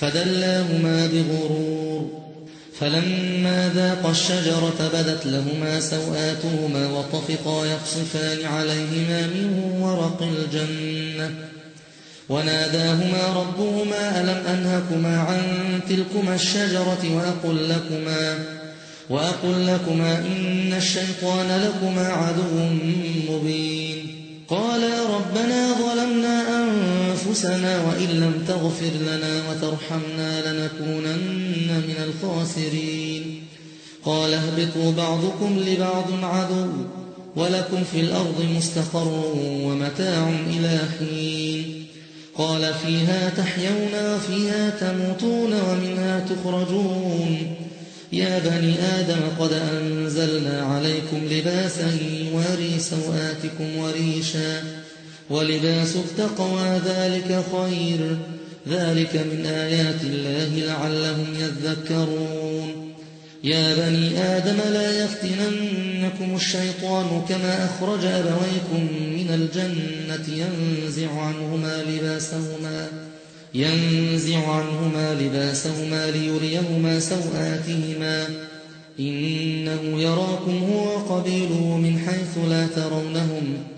فدلاهما بغرور. فلما ذاقا الشجرة بدت لهما سوآتهما وطفقا يقصفان عليهما من ورق الجنة. وناداهما ربهما ألم أنهكما عن تلكما الشجرة وأقل لكما وأقل لكما إن الشيطان لكما عدو مبين. قالا ربنا ظلمنا أنفسنا وإن لم تغفر لنا وترحمنا لنكونن من الخاسرين. قال اهبطوا بعضكم لبعض عدو ولكم في الأرض مستقر ومتاع إلى حين. قال فيها تحيون وفيها تموتون ومنها تخرجون. يا بني آدم قد أنزلنا عليكم لباسا يواري سوآتكم وريشا. ولباس التقوى ذلك خير. ذلك من آيات الله لعلهم يذكرون. يا بني آدم لا يفتننكم الشيطان كما أخرج أبويكم من الجنة ينزع عنهما لباسهما ينزع عنهما لباسهما ليريهما سوآتهما. إنه يراكم هو قبيله من حيث لا ترونهم.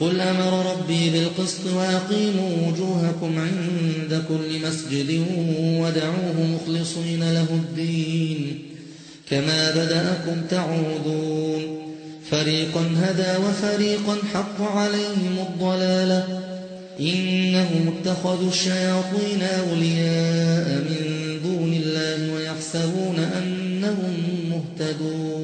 قل أمر ربي بالقسط وأقيموا وجوهكم عند كل مسجد ودعوه مخلصين له الدين. كما بدأكم تعودون. فريقا هدى وفريقا حق عليهم الضلالة. إنهم اتخذوا الشياطين أولياء من دون الله ويحسبون أنهم مهتدون.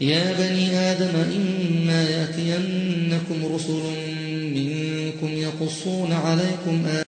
يا بني آدم إما يأتينكم رسل منكم يقصون عليكم آه